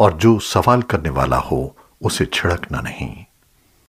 और जो सवाल करने वाला हो उसे छिड़कना नहीं।